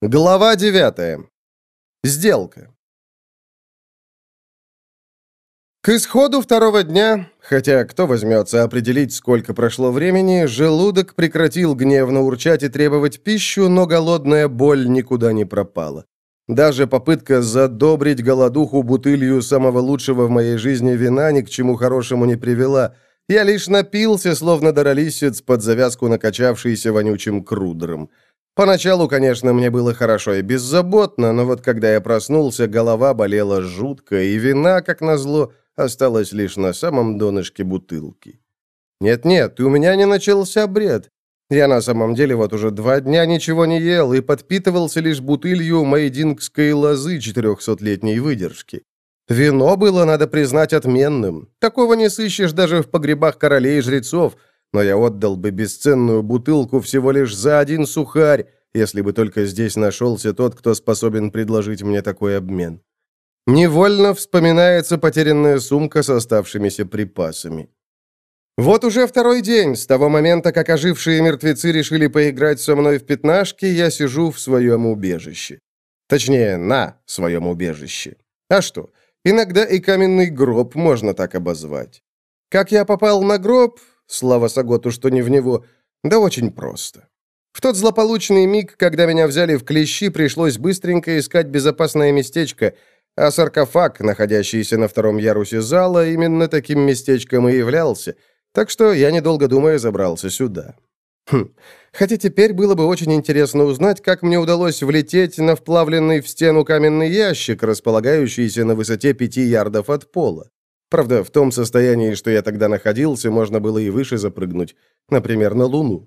Глава 9. Сделка. К исходу второго дня, хотя кто возьмется определить, сколько прошло времени, желудок прекратил гневно урчать и требовать пищу, но голодная боль никуда не пропала. Даже попытка задобрить голодуху бутылью самого лучшего в моей жизни вина ни к чему хорошему не привела. Я лишь напился, словно даролисец, под завязку накачавшийся вонючим крудром. Поначалу, конечно, мне было хорошо и беззаботно, но вот когда я проснулся, голова болела жутко, и вина, как назло, осталась лишь на самом донышке бутылки. Нет-нет, у меня не начался бред. Я на самом деле вот уже два дня ничего не ел и подпитывался лишь бутылью мейдингской лозы четырехсотлетней выдержки. Вино было, надо признать, отменным. Такого не сыщешь даже в погребах королей и жрецов – но я отдал бы бесценную бутылку всего лишь за один сухарь, если бы только здесь нашелся тот, кто способен предложить мне такой обмен. Невольно вспоминается потерянная сумка с оставшимися припасами. Вот уже второй день, с того момента, как ожившие мертвецы решили поиграть со мной в пятнашки, я сижу в своем убежище. Точнее, на своем убежище. А что, иногда и каменный гроб можно так обозвать. Как я попал на гроб, Слава Саготу, что не в него. Да очень просто. В тот злополучный миг, когда меня взяли в клещи, пришлось быстренько искать безопасное местечко, а саркофаг, находящийся на втором ярусе зала, именно таким местечком и являлся. Так что я, недолго думая, забрался сюда. Хм. Хотя теперь было бы очень интересно узнать, как мне удалось влететь на вплавленный в стену каменный ящик, располагающийся на высоте пяти ярдов от пола. Правда, в том состоянии, что я тогда находился, можно было и выше запрыгнуть, например, на Луну.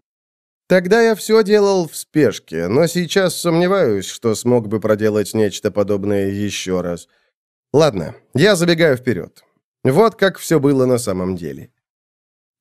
Тогда я все делал в спешке, но сейчас сомневаюсь, что смог бы проделать нечто подобное еще раз. Ладно, я забегаю вперед. Вот как все было на самом деле.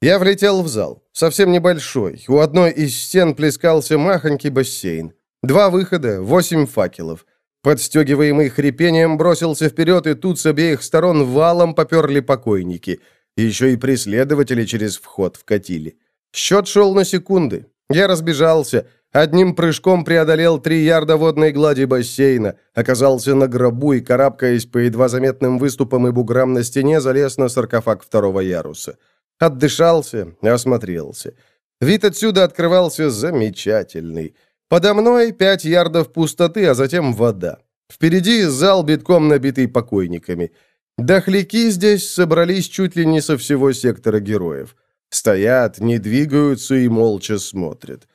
Я влетел в зал, совсем небольшой. У одной из стен плескался махонький бассейн. Два выхода, восемь факелов. Подстегиваемый хрипением бросился вперед, и тут с обеих сторон валом поперли покойники. Еще и преследователи через вход вкатили. Счет шел на секунды. Я разбежался. Одним прыжком преодолел три ярда водной глади бассейна, оказался на гробу и, карабкаясь по едва заметным выступам и буграм на стене, залез на саркофаг второго яруса. Отдышался, осмотрелся. Вид отсюда открывался замечательный. Подо мной пять ярдов пустоты, а затем вода. Впереди зал, битком набитый покойниками. Дохляки здесь собрались чуть ли не со всего сектора героев. Стоят, не двигаются и молча смотрят.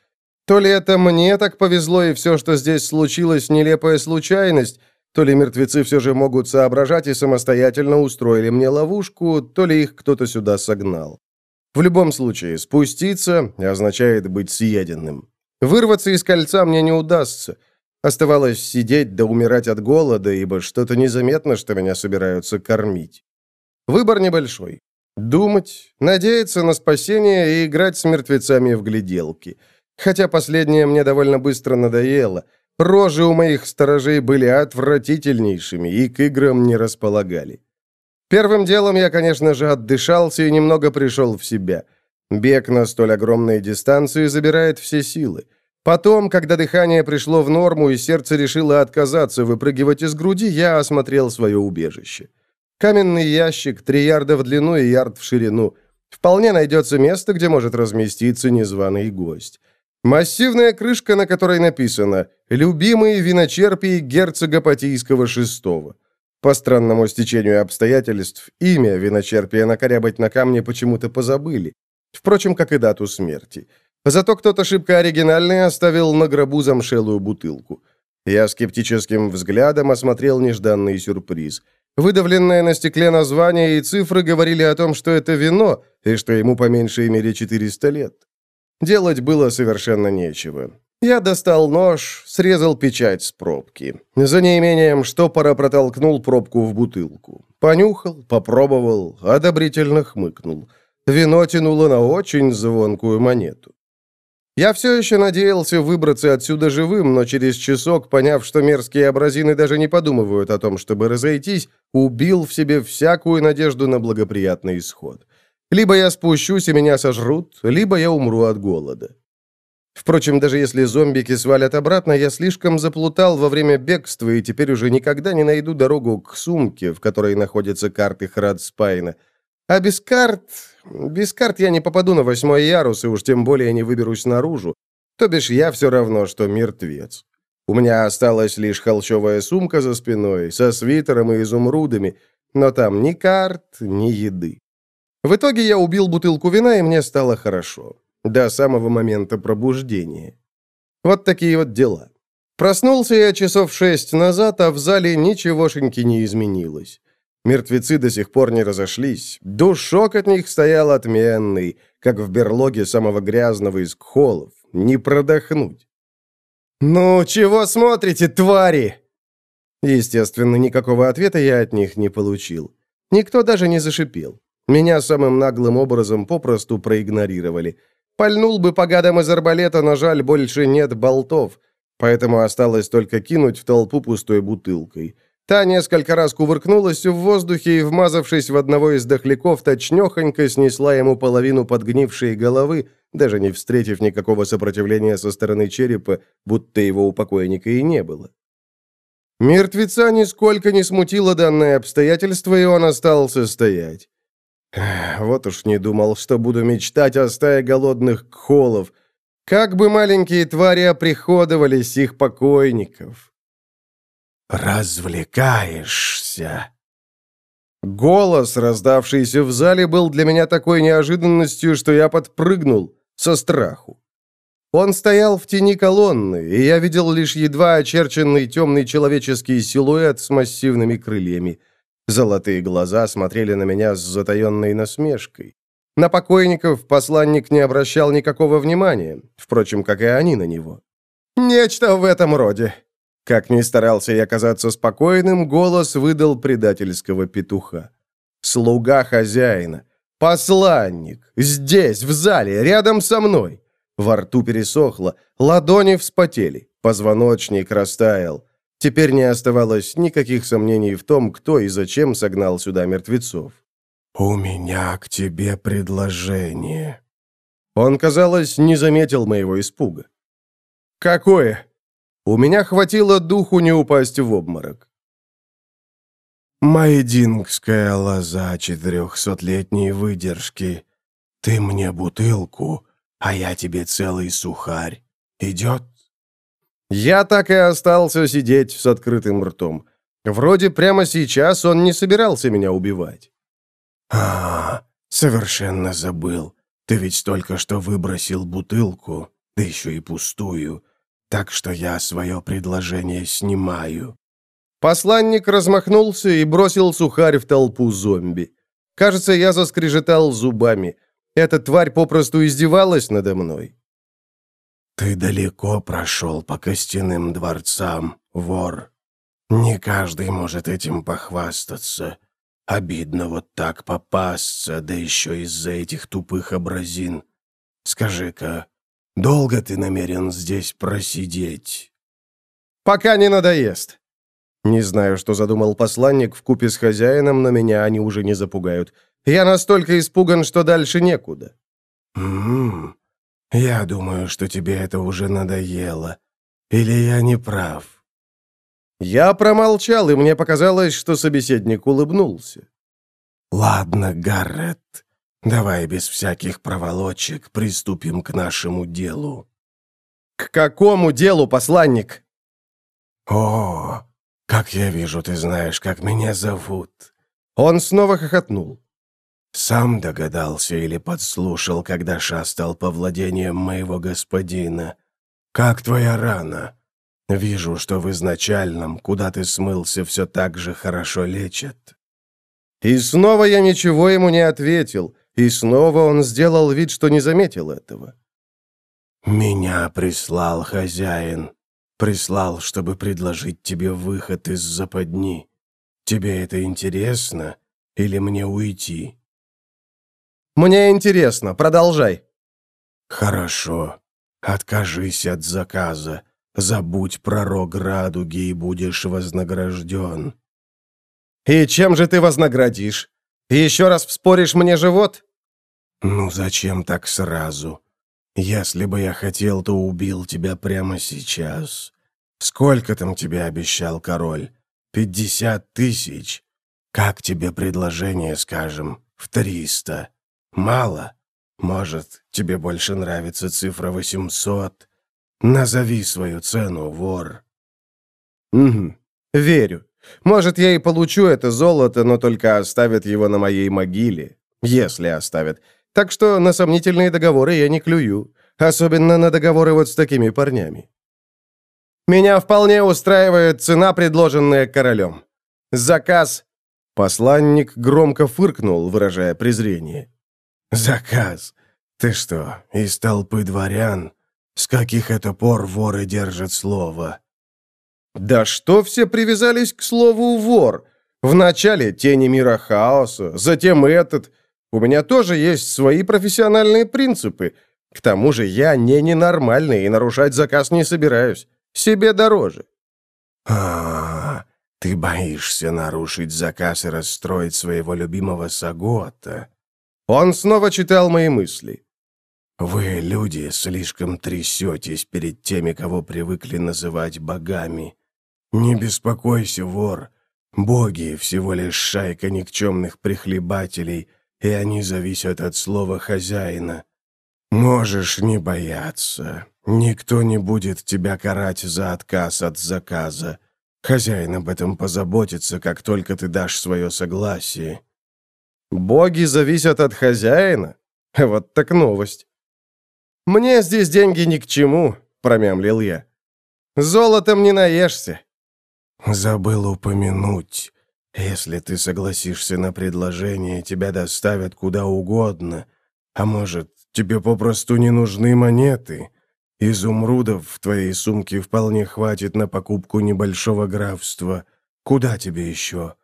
То ли это мне так повезло, и все, что здесь случилось, нелепая случайность, то ли мертвецы все же могут соображать и самостоятельно устроили мне ловушку, то ли их кто-то сюда согнал. В любом случае, спуститься означает быть съеденным. Вырваться из кольца мне не удастся. Оставалось сидеть да умирать от голода, ибо что-то незаметно, что меня собираются кормить. Выбор небольшой. Думать, надеяться на спасение и играть с мертвецами в гляделки. Хотя последнее мне довольно быстро надоело. Рожи у моих сторожей были отвратительнейшими и к играм не располагали. Первым делом я, конечно же, отдышался и немного пришел в себя – Бег на столь огромной дистанции забирает все силы. Потом, когда дыхание пришло в норму и сердце решило отказаться выпрыгивать из груди, я осмотрел свое убежище. Каменный ящик, три ярда в длину и ярд в ширину. Вполне найдется место, где может разместиться незваный гость. Массивная крышка, на которой написано «Любимые виночерпии герцога Патийского VI». По странному стечению обстоятельств, имя виночерпия накорябать на камне почему-то позабыли. Впрочем, как и дату смерти. Зато кто-то шибко оригинальный оставил на гробу замшелую бутылку. Я скептическим взглядом осмотрел нежданный сюрприз. Выдавленное на стекле название и цифры говорили о том, что это вино, и что ему по меньшей мере 400 лет. Делать было совершенно нечего. Я достал нож, срезал печать с пробки. За неимением штопора протолкнул пробку в бутылку. Понюхал, попробовал, одобрительно хмыкнул. Вино тянуло на очень звонкую монету. Я все еще надеялся выбраться отсюда живым, но через часок, поняв, что мерзкие абразины даже не подумывают о том, чтобы разойтись, убил в себе всякую надежду на благоприятный исход. Либо я спущусь и меня сожрут, либо я умру от голода. Впрочем, даже если зомбики свалят обратно, я слишком заплутал во время бегства и теперь уже никогда не найду дорогу к сумке, в которой находятся карты Храдспайна. А без карт... Без карт я не попаду на восьмой ярус, и уж тем более не выберусь наружу. То бишь я все равно, что мертвец. У меня осталась лишь холщовая сумка за спиной, со свитером и изумрудами, но там ни карт, ни еды. В итоге я убил бутылку вина, и мне стало хорошо. До самого момента пробуждения. Вот такие вот дела. Проснулся я часов шесть назад, а в зале ничегошеньки не изменилось. Мертвецы до сих пор не разошлись. Душок от них стоял отменный, как в берлоге самого грязного из кхолов. Не продохнуть. «Ну, чего смотрите, твари?» Естественно, никакого ответа я от них не получил. Никто даже не зашипел. Меня самым наглым образом попросту проигнорировали. Пальнул бы по гадам из арбалета, но жаль, больше нет болтов. Поэтому осталось только кинуть в толпу пустой бутылкой. Та несколько раз кувыркнулась в воздухе и, вмазавшись в одного из дохляков, точнёхонько снесла ему половину подгнившей головы, даже не встретив никакого сопротивления со стороны черепа, будто его у покойника и не было. Мертвеца нисколько не смутило данное обстоятельство, и он остался стоять. Вот уж не думал, что буду мечтать о стае голодных кхолов. Как бы маленькие твари оприходовались их покойников. «Развлекаешься!» Голос, раздавшийся в зале, был для меня такой неожиданностью, что я подпрыгнул со страху. Он стоял в тени колонны, и я видел лишь едва очерченный темный человеческий силуэт с массивными крыльями. Золотые глаза смотрели на меня с затаенной насмешкой. На покойников посланник не обращал никакого внимания, впрочем, как и они на него. «Нечто в этом роде», как ни старался я казаться спокойным, голос выдал предательского петуха. «Слуга хозяина! Посланник! Здесь, в зале, рядом со мной!» Во рту пересохло, ладони вспотели, позвоночник растаял. Теперь не оставалось никаких сомнений в том, кто и зачем согнал сюда мертвецов. «У меня к тебе предложение». Он, казалось, не заметил моего испуга. «Какое?» У меня хватило духу не упасть в обморок. «Майдингская лоза четырехсотлетней выдержки. Ты мне бутылку, а я тебе целый сухарь. Идет?» Я так и остался сидеть с открытым ртом. Вроде прямо сейчас он не собирался меня убивать. «А, совершенно забыл. Ты ведь только что выбросил бутылку, да еще и пустую так что я свое предложение снимаю». Посланник размахнулся и бросил сухарь в толпу зомби. Кажется, я заскрежетал зубами. Эта тварь попросту издевалась надо мной. «Ты далеко прошел по костяным дворцам, вор. Не каждый может этим похвастаться. Обидно вот так попасться, да еще из-за этих тупых образин. Скажи-ка, Долго ты намерен здесь просидеть?» «Пока не надоест». Не знаю, что задумал посланник в купе с хозяином, но меня они уже не запугают. Я настолько испуган, что дальше некуда. «М-м, я думаю, что тебе это уже надоело. Или я не прав?» Я промолчал, и мне показалось, что собеседник улыбнулся. «Ладно, Гаррет, Давай без всяких проволочек приступим к нашему делу». «К какому делу, посланник?» «О, как я вижу, ты знаешь, как меня зовут». Он снова хохотнул. «Сам догадался или подслушал, когда шастал по владениям моего господина. Как твоя рана? Вижу, что в изначальном, куда ты смылся, все так же хорошо лечат». И снова я ничего ему не ответил, и снова он сделал вид, что не заметил этого. «Меня прислал хозяин. Прислал, чтобы предложить тебе выход из западни. Тебе это интересно? Или мне уйти?» «Мне интересно. Продолжай». «Хорошо. Откажись от заказа. Забудь про рог радуги и будешь вознагражден». «И чем же ты вознаградишь? Еще раз вспоришь мне живот?» «Ну зачем так сразу? Если бы я хотел, то убил тебя прямо сейчас. Сколько там тебе обещал король? Пятьдесят тысяч? Как тебе предложение, скажем, в триста? Мало? Может, тебе больше нравится цифра восемьсот? Назови свою цену, вор». «Угу, верю. Может, я и получу это золото, но только оставят его на моей могиле. Если оставят. Так что на сомнительные договоры я не клюю. Особенно на договоры вот с такими парнями. Меня вполне устраивает цена, предложенная королем. Заказ...» Посланник громко фыркнул, выражая презрение. «Заказ? Ты что, из толпы дворян? С каких это пор воры держат слово?» «Да что все привязались к слову «вор»? Вначале тени мира хаоса, затем этот. У меня тоже есть свои профессиональные принципы. К тому же я не ненормальный и нарушать заказ не собираюсь. Себе дороже». А, -а, -а ты боишься нарушить заказ и расстроить своего любимого Сагота?» Он снова читал мои мысли. «Вы, люди, слишком трясетесь перед теми, кого привыкли называть богами. Не беспокойся, вор. Боги — всего лишь шайка никчемных прихлебателей, и они зависят от слова хозяина. Можешь не бояться. Никто не будет тебя карать за отказ от заказа. Хозяин об этом позаботится, как только ты дашь свое согласие». «Боги зависят от хозяина? Вот так новость». «Мне здесь деньги ни к чему», — промямлил я. «Золотом не наешься». «Забыл упомянуть. Если ты согласишься на предложение, тебя доставят куда угодно. А может, тебе попросту не нужны монеты? Изумрудов в твоей сумке вполне хватит на покупку небольшого графства. Куда тебе еще?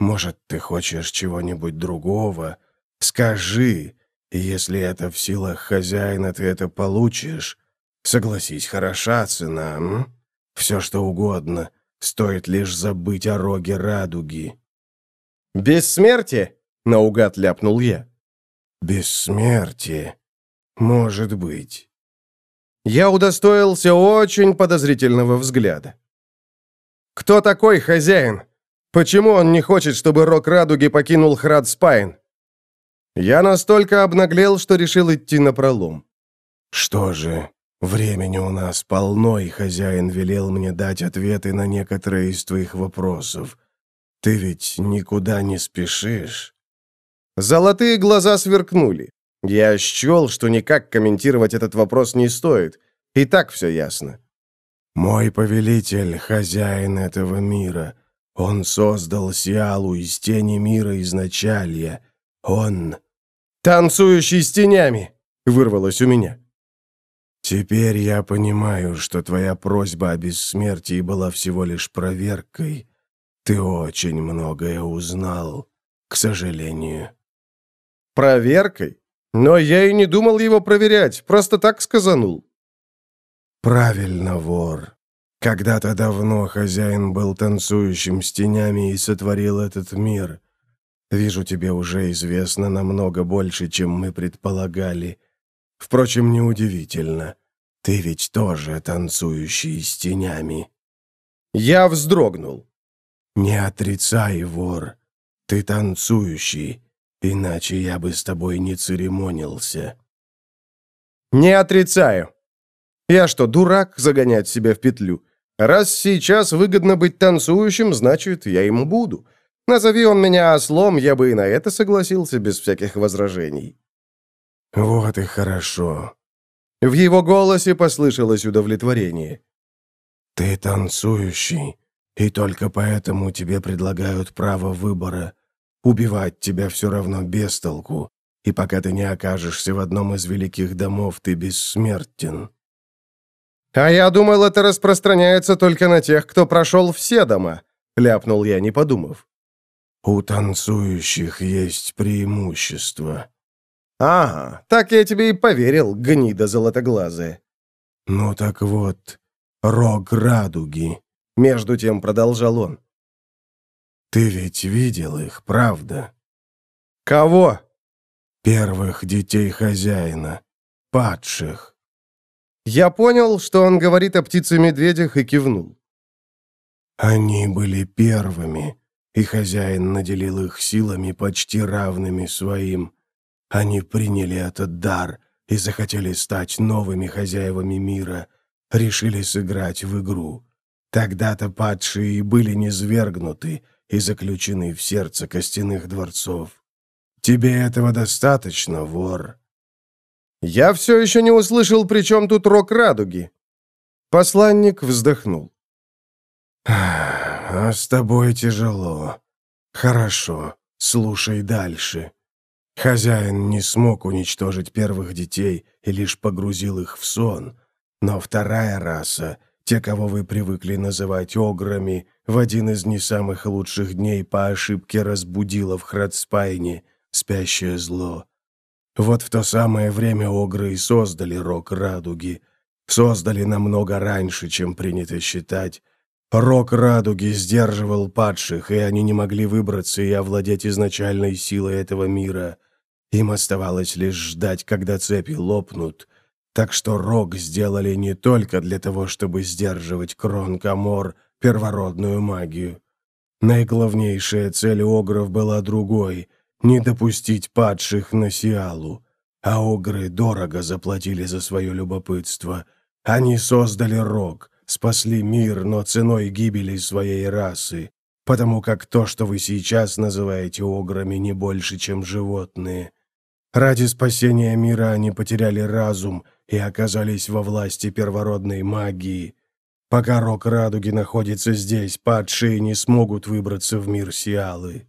Может, ты хочешь чего-нибудь другого? Скажи, если это в силах хозяина, ты это получишь. Согласись, хороша цена, м? Все, что угодно. Стоит лишь забыть о роге радуги». «Бессмертие?» — наугад ляпнул я. «Бессмертие? Может быть». Я удостоился очень подозрительного взгляда. «Кто такой хозяин? Почему он не хочет, чтобы Рок Радуги покинул Храд Спайн?» Я настолько обнаглел, что решил идти на пролом. «Что же, времени у нас полно, и хозяин велел мне дать ответы на некоторые из твоих вопросов. Ты ведь никуда не спешишь?» Золотые глаза сверкнули. Я счел, что никак комментировать этот вопрос не стоит. И так все ясно. «Мой повелитель, хозяин этого мира. Он создал Сиалу из тени мира изначалья. Он «Танцующий с тенями!» — вырвалось у меня. «Теперь я понимаю, что твоя просьба о бессмертии была всего лишь проверкой. Ты очень многое узнал, к сожалению». «Проверкой? Но я и не думал его проверять, просто так сказанул». «Правильно, вор. Когда-то давно хозяин был танцующим с тенями и сотворил этот мир. Вижу, тебе уже известно намного больше, чем мы предполагали. Впрочем, неудивительно. Ты ведь тоже танцующий с тенями». Я вздрогнул. «Не отрицай, вор. Ты танцующий, иначе я бы с тобой не церемонился». «Не отрицаю. Я что, дурак загонять себя в петлю? Раз сейчас выгодно быть танцующим, значит, я им буду. Назови он меня ослом, я бы и на это согласился без всяких возражений». «Вот и хорошо». В его голосе послышалось удовлетворение. «Ты танцующий, и только поэтому тебе предлагают право выбора. Убивать тебя все равно без толку, и пока ты не окажешься в одном из великих домов, ты бессмертен». «А я думал, это распространяется только на тех, кто прошел все дома», — ляпнул я, не подумав. «У танцующих есть преимущество». «Ага, так я тебе и поверил, гнида золотоглазая». «Ну так вот, рог радуги», — между тем продолжал он. «Ты ведь видел их, правда?» «Кого?» «Первых детей хозяина, падших». Я понял, что он говорит о птице-медведях и кивнул. Они были первыми, и хозяин наделил их силами почти равными своим. Они приняли этот дар и захотели стать новыми хозяевами мира, решили сыграть в игру. Тогда-то падшие и были низвергнуты и заключены в сердце костяных дворцов. Тебе этого достаточно, вор?» «Я все еще не услышал, при чем тут рок радуги». Посланник вздохнул. «А с тобой тяжело. Хорошо, слушай дальше. Хозяин не смог уничтожить первых детей и лишь погрузил их в сон. Но вторая раса, те, кого вы привыкли называть ограми, в один из не самых лучших дней по ошибке разбудила в Храдспайне спящее зло. Вот в то самое время огры и создали рок радуги. Создали намного раньше, чем принято считать. Рог радуги сдерживал падших, и они не могли выбраться и овладеть изначальной силой этого мира. Им оставалось лишь ждать, когда цепи лопнут. Так что рог сделали не только для того, чтобы сдерживать кронк-а-Мор, первородную магию. Наиглавнейшая цель огров была другой — не допустить падших на Сиалу. А огры дорого заплатили за свое любопытство. Они создали рок, спасли мир, но ценой гибели своей расы, потому как то, что вы сейчас называете ограми, не больше, чем животные. Ради спасения мира они потеряли разум и оказались во власти первородной магии. Пока рок радуги находится здесь, падшие не смогут выбраться в мир Сиалы.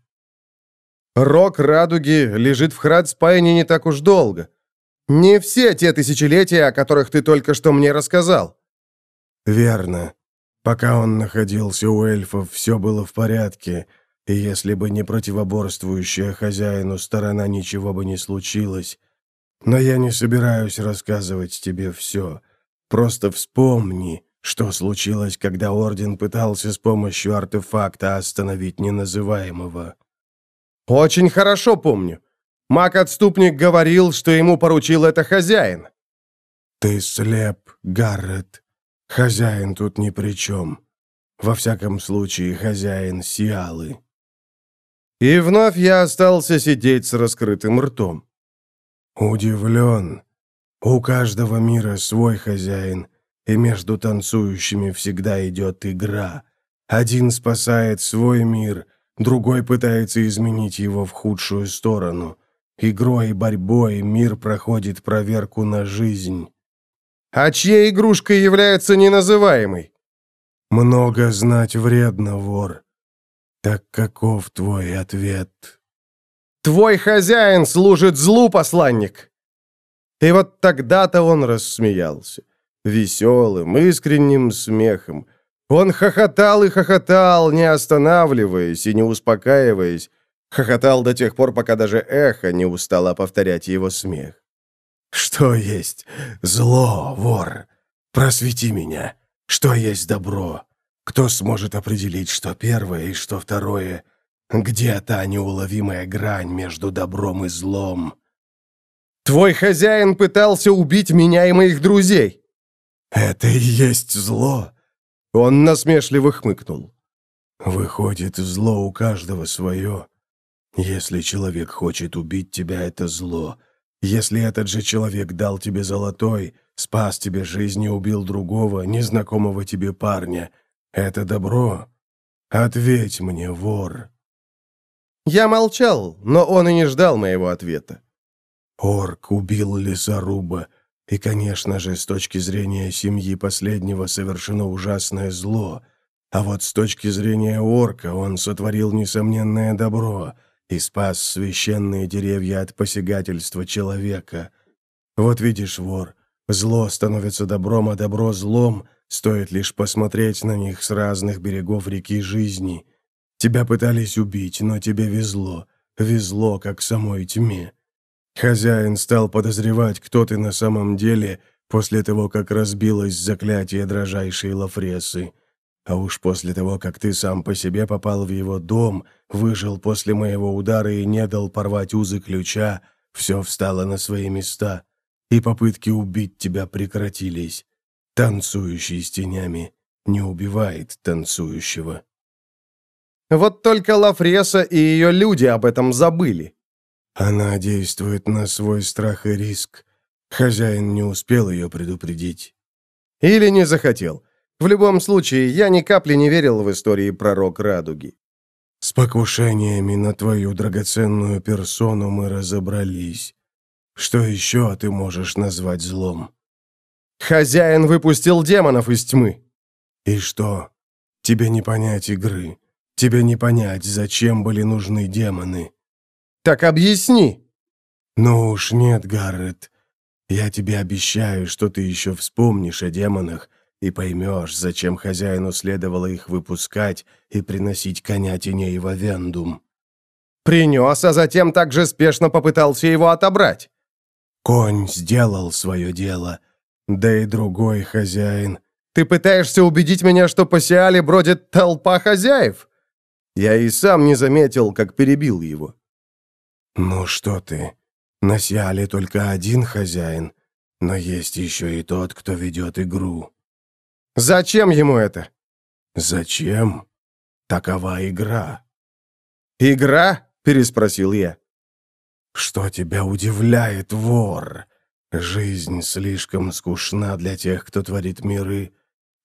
Рок радуги лежит в Храдспайне не так уж долго. Не все те тысячелетия, о которых ты только что мне рассказал. Верно. Пока он находился у эльфов, все было в порядке, и если бы не противоборствующая хозяину сторона, ничего бы не случилось. Но я не собираюсь рассказывать тебе все. Просто вспомни, что случилось, когда Орден пытался с помощью артефакта остановить неназываемого. «Очень хорошо помню. Маг-отступник говорил, что ему поручил это хозяин». «Ты слеп, Гаррет. Хозяин тут ни при чем. Во всяком случае, хозяин Сиалы». И вновь я остался сидеть с раскрытым ртом. «Удивлен. У каждого мира свой хозяин, и между танцующими всегда идет игра. Один спасает свой мир, другой пытается изменить его в худшую сторону. Игрой и борьбой мир проходит проверку на жизнь». «А чьей игрушкой является неназываемый?» «Много знать вредно, вор. Так каков твой ответ?» «Твой хозяин служит злу, посланник!» И вот тогда-то он рассмеялся. Веселым, искренним смехом. Он хохотал и хохотал, не останавливаясь и не успокаиваясь. Хохотал до тех пор, пока даже эхо не устало повторять его смех. «Что есть зло, вор? Просвети меня. Что есть добро? Кто сможет определить, что первое и что второе? Где та неуловимая грань между добром и злом? Твой хозяин пытался убить меня и моих друзей. Это и есть зло. Он насмешливо хмыкнул. Выходит, зло у каждого свое. Если человек хочет убить тебя, это зло. Если этот же человек дал тебе золотой, спас тебе жизнь и убил другого, незнакомого тебе парня — это добро? Ответь мне, вор!» Я молчал, но он и не ждал моего ответа. Орк убил лесоруба, и, конечно же, с точки зрения семьи последнего совершено ужасное зло. А вот с точки зрения орка он сотворил несомненное добро и спас священные деревья от посягательства человека. Вот видишь, вор, зло становится добром, а добро злом, Стоит лишь посмотреть на них с разных берегов реки жизни. Тебя пытались убить, но тебе везло. Везло, как самой тьме. Хозяин стал подозревать, кто ты на самом деле, после того, как разбилось заклятие дрожайшей Лафресы. А уж после того, как ты сам по себе попал в его дом, выжил после моего удара и не дал порвать узы ключа, все встало на свои места. И попытки убить тебя прекратились. Танцующий с тенями не убивает танцующего. Вот только Лафреса и ее люди об этом забыли. Она действует на свой страх и риск. Хозяин не успел ее предупредить. Или не захотел. В любом случае, я ни капли не верил в истории пророк Радуги. С покушениями на твою драгоценную персону мы разобрались. Что еще ты можешь назвать злом? Хозяин выпустил демонов из тьмы. И что? Тебе не понять игры. Тебе не понять, зачем были нужны демоны. Так объясни. Ну уж нет, Гаррет. Я тебе обещаю, что ты еще вспомнишь о демонах и поймешь, зачем хозяину следовало их выпускать и приносить коня теней в Авендум. Принес, а затем также спешно попытался его отобрать. Конь сделал свое дело, да и другой хозяин. Ты пытаешься убедить меня, что по Сиале бродит толпа хозяев? Я и сам не заметил, как перебил его. Ну что ты, на Сиале только один хозяин, но есть еще и тот, кто ведет игру. Зачем ему это? Зачем? Такова игра. Игра? Переспросил я. Что тебя удивляет, вор? Жизнь слишком скучна для тех, кто творит миры,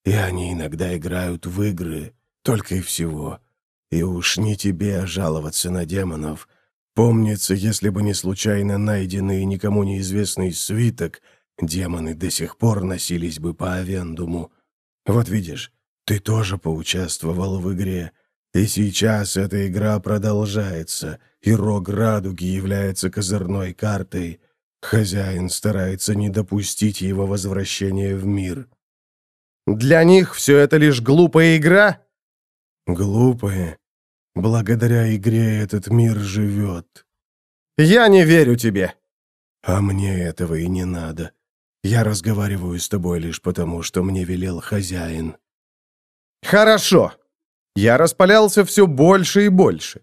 и они иногда играют в игры, только и всего. И уж не тебе жаловаться на демонов. Помнится, если бы не случайно найденный никому неизвестный свиток, демоны до сих пор носились бы по Авендуму, вот видишь, ты тоже поучаствовал в игре, и сейчас эта игра продолжается, и рог радуги является козырной картой. Хозяин старается не допустить его возвращения в мир. Для них все это лишь глупая игра? Глупая. Благодаря игре этот мир живет. Я не верю тебе. А мне этого и не надо. Я разговариваю с тобой лишь потому, что мне велел хозяин». «Хорошо». Я распалялся все больше и больше.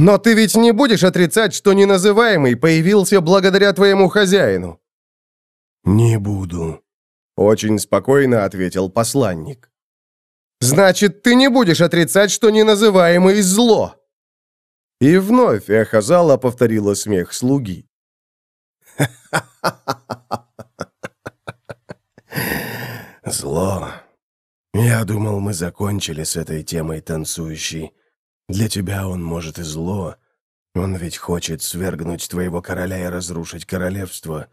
«Но ты ведь не будешь отрицать, что неназываемый появился благодаря твоему хозяину?» «Не буду», — очень спокойно ответил посланник. «Значит, ты не будешь отрицать, что неназываемый зло?» И вновь эхо зала повторило смех слуги. Зло. Я думал, мы закончили с этой темой танцующей. Для тебя он может и зло. Он ведь хочет свергнуть твоего короля и разрушить королевство.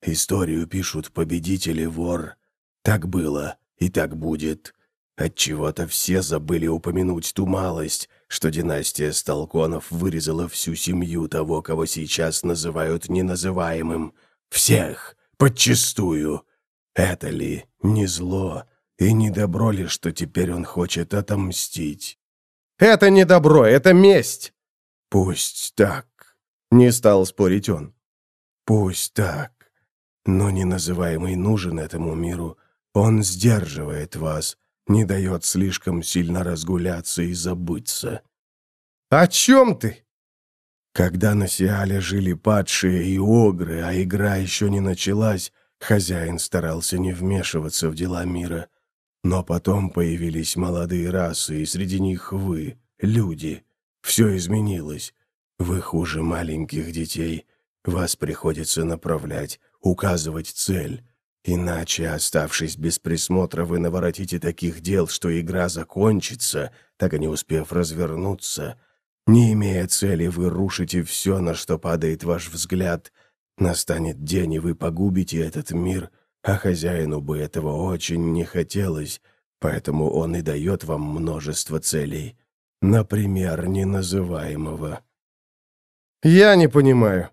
Историю пишут победители вор. Так было и так будет. Отчего-то все забыли упомянуть ту малость, что династия Сталконов вырезала всю семью того, кого сейчас называют неназываемым. Всех, подчистую. Это ли не зло и не добро ли, что теперь он хочет отомстить? Это не добро, это месть. Пусть так. Не стал спорить он. Пусть так. Но неназываемый нужен этому миру. Он сдерживает вас, не дает слишком сильно разгуляться и забыться. «О чем ты?» Когда на Сиале жили падшие и огры, а игра еще не началась, хозяин старался не вмешиваться в дела мира. Но потом появились молодые расы, и среди них вы, люди. Все изменилось. Вы хуже маленьких детей. Вас приходится направлять, указывать цель. Иначе, оставшись без присмотра, вы наворотите таких дел, что игра закончится, так и не успев развернуться — не имея цели, вы рушите все, на что падает ваш взгляд. Настанет день, и вы погубите этот мир, а хозяину бы этого очень не хотелось, поэтому он и дает вам множество целей. Например, неназываемого. «Я не понимаю».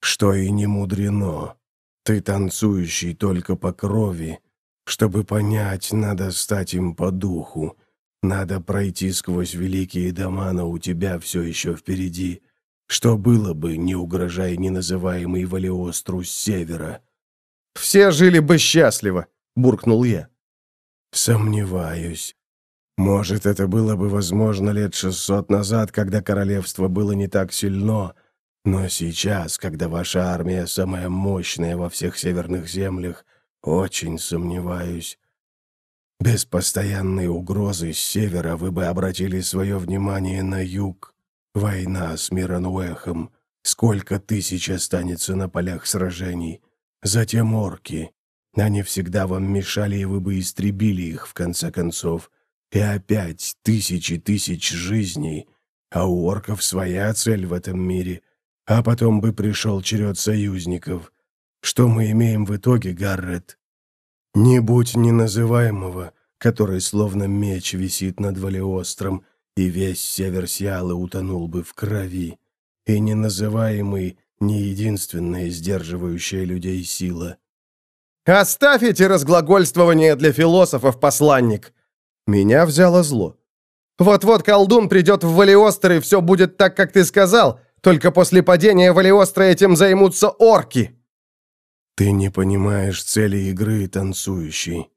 «Что и не мудрено. Ты танцующий только по крови. Чтобы понять, надо стать им по духу». Надо пройти сквозь великие дома, но у тебя все еще впереди. Что было бы, не угрожая неназываемый Валиостру с севера?» «Все жили бы счастливо», — буркнул я. «Сомневаюсь. Может, это было бы возможно лет шестьсот назад, когда королевство было не так сильно, Но сейчас, когда ваша армия самая мощная во всех северных землях, очень сомневаюсь. Без постоянной угрозы с севера вы бы обратили свое внимание на юг. Война с Мирануэхом. Сколько тысяч останется на полях сражений. Затем орки. Они всегда вам мешали, и вы бы истребили их, в конце концов. И опять тысячи тысяч жизней. А у орков своя цель в этом мире. А потом бы пришел черед союзников. Что мы имеем в итоге, Гаррет? Не будь неназываемого, который словно меч висит над Валиостром, и весь север Сиалы утонул бы в крови. И неназываемый не единственная сдерживающая людей сила. «Оставь эти разглагольствования для философов, посланник!» Меня взяло зло. «Вот-вот колдун придет в Валиостр, и все будет так, как ты сказал, только после падения Валиостра этим займутся орки!» «Ты не понимаешь цели игры, танцующий».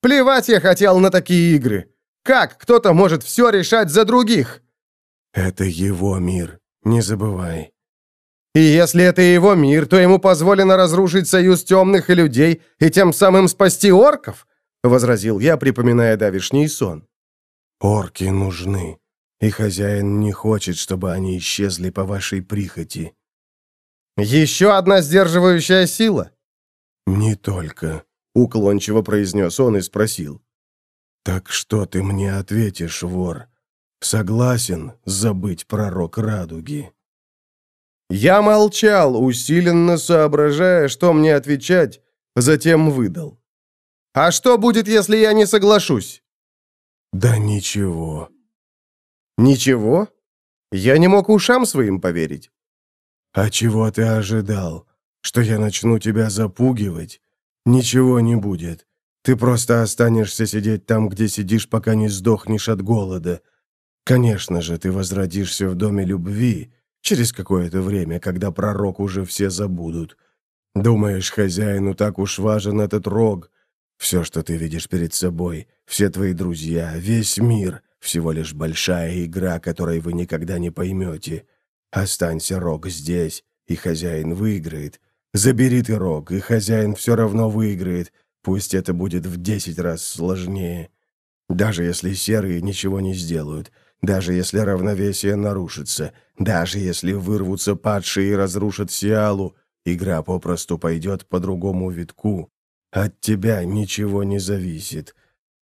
«Плевать я хотел на такие игры! Как кто-то может все решать за других?» «Это его мир, не забывай. И если это его мир, то ему позволено разрушить союз темных и людей и тем самым спасти орков?» — возразил я, припоминая давишний сон. «Орки нужны, и хозяин не хочет, чтобы они исчезли по вашей прихоти». «Еще одна сдерживающая сила?» «Не только», — уклончиво произнес он и спросил. «Так что ты мне ответишь, вор? Согласен забыть пророк радуги?» Я молчал, усиленно соображая, что мне отвечать, затем выдал. «А что будет, если я не соглашусь?» «Да ничего». «Ничего?» Я не мог ушам своим поверить. «А чего ты ожидал? Что я начну тебя запугивать? Ничего не будет. Ты просто останешься сидеть там, где сидишь, пока не сдохнешь от голода. Конечно же, ты возродишься в доме любви, Через какое-то время, когда пророк уже все забудут. Думаешь, хозяину так уж важен этот рог? Все, что ты видишь перед собой, все твои друзья, весь мир — всего лишь большая игра, которой вы никогда не поймете. Останься рог здесь, и хозяин выиграет. Забери ты рог, и хозяин все равно выиграет, пусть это будет в десять раз сложнее. Даже если серые ничего не сделают — даже если равновесие нарушится, даже если вырвутся падшие и разрушат Сиалу, игра попросту пойдет по другому витку. От тебя ничего не зависит.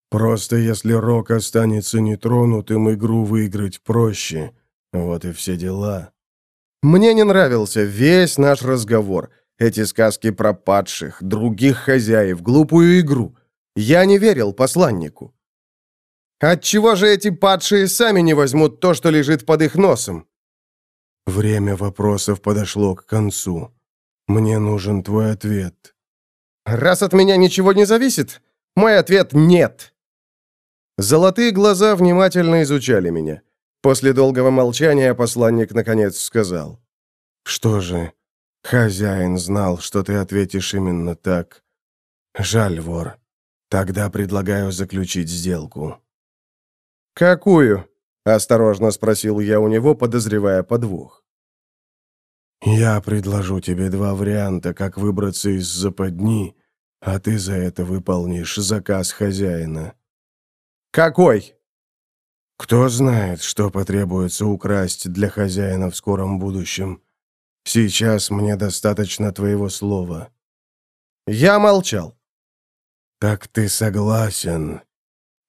Просто если Рок останется нетронутым, игру выиграть проще. Вот и все дела. Мне не нравился весь наш разговор. Эти сказки про падших, других хозяев, глупую игру. Я не верил посланнику. Отчего же эти падшие сами не возьмут то, что лежит под их носом? Время вопросов подошло к концу. Мне нужен твой ответ. Раз от меня ничего не зависит, мой ответ нет. Золотые глаза внимательно изучали меня. После долгого молчания посланник наконец сказал. «Что же, хозяин знал, что ты ответишь именно так. Жаль, вор. Тогда предлагаю заключить сделку». «Какую?» — осторожно спросил я у него, подозревая подвох. «Я предложу тебе два варианта, как выбраться из западни, а ты за это выполнишь заказ хозяина». «Какой?» «Кто знает, что потребуется украсть для хозяина в скором будущем. Сейчас мне достаточно твоего слова». Я молчал. «Так ты согласен?»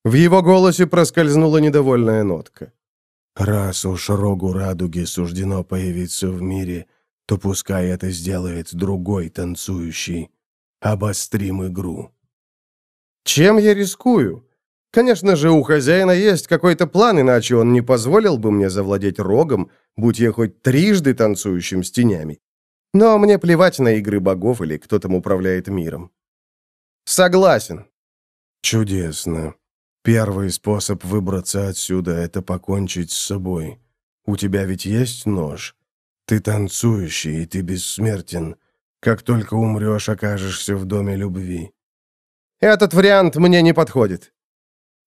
В его голосе проскользнула недовольная нотка. «Раз уж рогу радуги суждено появиться в мире, то пускай это сделает другой танцующий. Обострим игру». «Чем я рискую? Конечно же, у хозяина есть какой-то план, иначе он не позволил бы мне завладеть рогом, будь я хоть трижды танцующим с тенями. Но мне плевать на игры богов или кто там управляет миром». «Согласен». «Чудесно. Первый способ выбраться отсюда — это покончить с собой. У тебя ведь есть нож? Ты танцующий, и ты бессмертен. Как только умрешь, окажешься в доме любви. Этот вариант мне не подходит.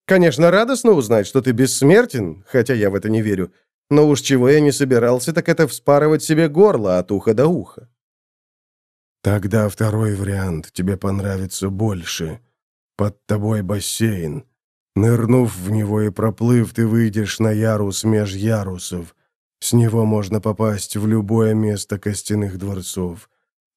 Конечно, радостно узнать, что ты бессмертен, хотя я в это не верю. Но уж чего я не собирался, так это вспарывать себе горло от уха до уха. Тогда второй вариант тебе понравится больше. Под тобой бассейн. Нырнув в него и проплыв, ты выйдешь на ярус меж ярусов. С него можно попасть в любое место костяных дворцов.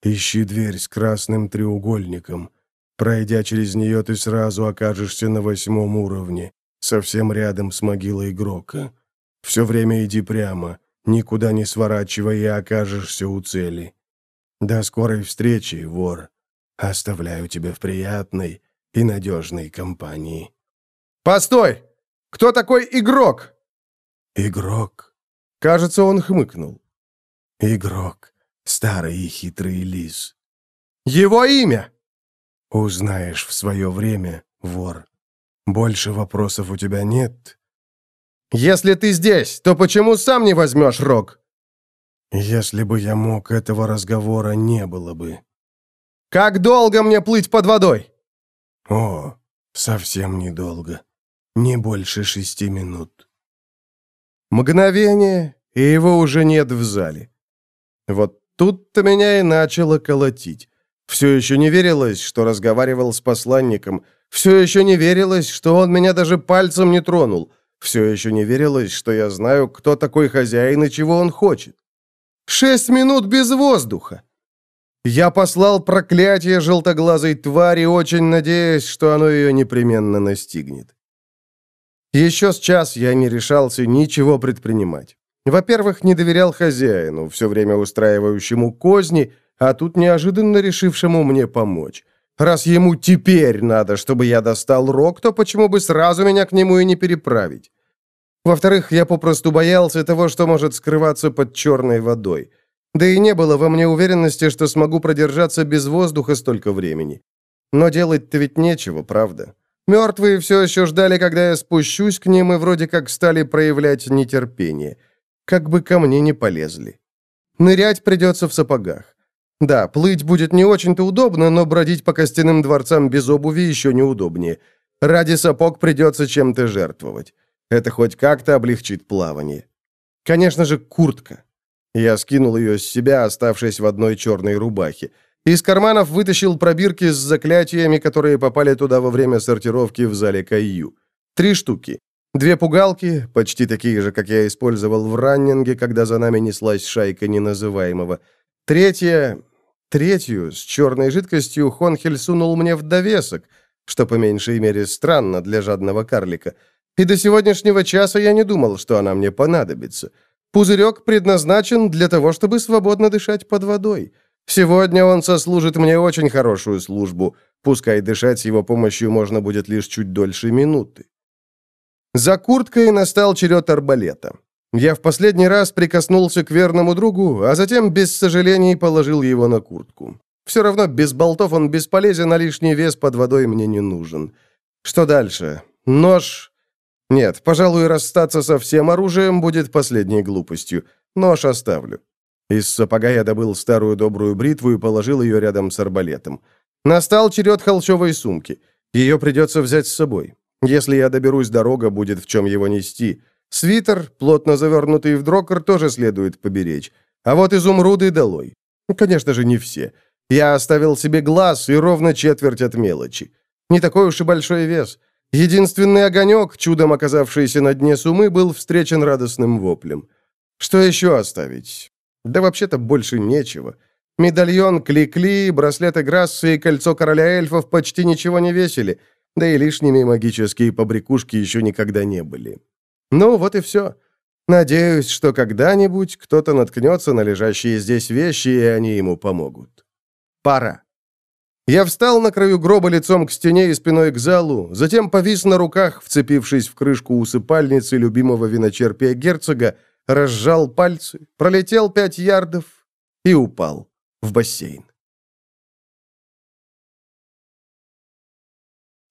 Ищи дверь с красным треугольником. Пройдя через нее, ты сразу окажешься на восьмом уровне, совсем рядом с могилой Грока. Все время иди прямо, никуда не сворачивай и окажешься у цели. До скорой встречи, вор. Оставляю тебя в приятной и надежной компании. «Постой! Кто такой игрок?» «Игрок?» Кажется, он хмыкнул. «Игрок. Старый и хитрый лис». «Его имя?» «Узнаешь в свое время, вор. Больше вопросов у тебя нет?» «Если ты здесь, то почему сам не возьмешь рог?» «Если бы я мог, этого разговора не было бы». «Как долго мне плыть под водой?» «О, совсем недолго. Не больше шести минут». Мгновение, и его уже нет в зале. Вот тут-то меня и начало колотить. Все еще не верилось, что разговаривал с посланником. Все еще не верилось, что он меня даже пальцем не тронул. Все еще не верилось, что я знаю, кто такой хозяин и чего он хочет. Шесть минут без воздуха. Я послал проклятие желтоглазой твари, очень надеясь, что оно ее непременно настигнет. Еще с час я не решался ничего предпринимать. Во-первых, не доверял хозяину, все время устраивающему козни, а тут неожиданно решившему мне помочь. Раз ему теперь надо, чтобы я достал рог, то почему бы сразу меня к нему и не переправить? Во-вторых, я попросту боялся того, что может скрываться под черной водой. Да и не было во мне уверенности, что смогу продержаться без воздуха столько времени. Но делать-то ведь нечего, правда? Мертвые все еще ждали, когда я спущусь к ним, и вроде как стали проявлять нетерпение. Как бы ко мне не полезли. Нырять придется в сапогах. Да, плыть будет не очень-то удобно, но бродить по костяным дворцам без обуви еще неудобнее. Ради сапог придется чем-то жертвовать. Это хоть как-то облегчит плавание. Конечно же, куртка. Я скинул ее с себя, оставшись в одной черной рубахе. Из карманов вытащил пробирки с заклятиями, которые попали туда во время сортировки в зале Кайю. Три штуки. Две пугалки, почти такие же, как я использовал в раннинге, когда за нами неслась шайка неназываемого. Третья... Третью, с черной жидкостью, Хонхель сунул мне в довесок, что по меньшей мере странно для жадного карлика. И до сегодняшнего часа я не думал, что она мне понадобится. Пузырек предназначен для того, чтобы свободно дышать под водой. Сегодня он сослужит мне очень хорошую службу, пускай дышать его помощью можно будет лишь чуть дольше минуты. За курткой настал черед арбалета. Я в последний раз прикоснулся к верному другу, а затем без сожалений положил его на куртку. Все равно без болтов он бесполезен, а лишний вес под водой мне не нужен. Что дальше? Нож нет, пожалуй, расстаться со всем оружием будет последней глупостью. Нож оставлю. Из сапога я добыл старую добрую бритву и положил ее рядом с арбалетом. Настал черед холчевой сумки. Ее придется взять с собой. Если я доберусь, дорога будет в чем его нести. Свитер, плотно завернутый в дрокер, тоже следует поберечь. А вот изумруды долой. Конечно же, не все. Я оставил себе глаз и ровно четверть от мелочи. Не такой уж и большой вес. Единственный огонек, чудом оказавшийся на дне сумы, был встречен радостным воплем. Что еще оставить? Да вообще-то больше нечего. Медальон Кли-Кли, браслеты Грассы и кольцо короля эльфов почти ничего не весили, да и лишними магические побрякушки еще никогда не были. Ну, вот и все. Надеюсь, что когда-нибудь кто-то наткнется на лежащие здесь вещи, и они ему помогут. Пора. Я встал на краю гроба лицом к стене и спиной к залу, затем повис на руках, вцепившись в крышку усыпальницы любимого виночерпия герцога, разжал пальцы, пролетел пять ярдов и упал в бассейн.